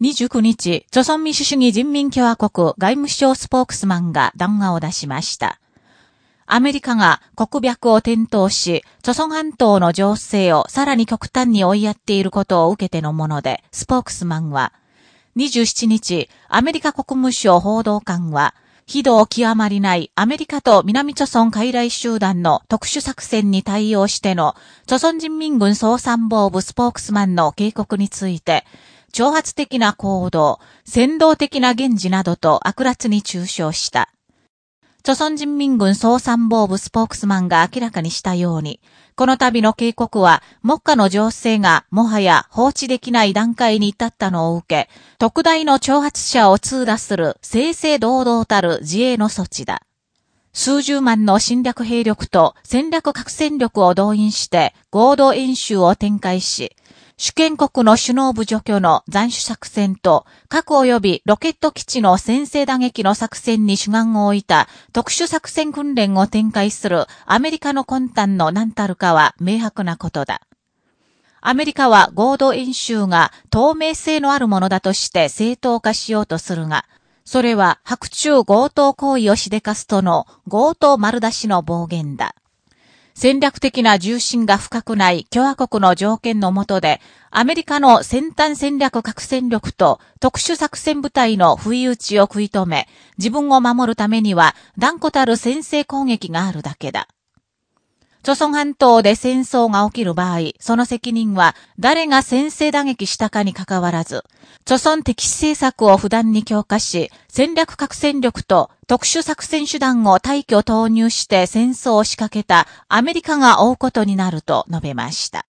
29日、朝鮮民主主義人民共和国外務省スポークスマンが談話を出しました。アメリカが国脈を転倒し、朝鮮半島の情勢をさらに極端に追いやっていることを受けてのもので、スポークスマンは、27日、アメリカ国務省報道官は、非道極まりないアメリカと南朝鮮海来集団の特殊作戦に対応しての、朝鮮人民軍総参謀部スポークスマンの警告について、挑発的な行動、先導的な言辞などと悪辣に中傷した。朝鮮人民軍総参謀部スポークスマンが明らかにしたように、この度の警告は、目下の情勢がもはや放置できない段階に至ったのを受け、特大の挑発者を通打する正々堂々たる自衛の措置だ。数十万の侵略兵力と戦略核戦力を動員して合同演習を展開し、主権国の首脳部除去の斬首作戦と、核及びロケット基地の先制打撃の作戦に主眼を置いた特殊作戦訓練を展開するアメリカの魂胆の何たるかは明白なことだ。アメリカは合同演習が透明性のあるものだとして正当化しようとするが、それは白昼強盗行為をしでかすとの強盗丸出しの暴言だ。戦略的な重心が深くない共和国の条件のもとで、アメリカの先端戦略核戦力と特殊作戦部隊の不意打ちを食い止め、自分を守るためには断固たる先制攻撃があるだけだ。朝鮮半島で戦争が起きる場合、その責任は誰が先制打撃したかに関わらず、朝鮮敵視政策を不断に強化し、戦略核戦力と特殊作戦手段を退去投入して戦争を仕掛けたアメリカが追うことになると述べました。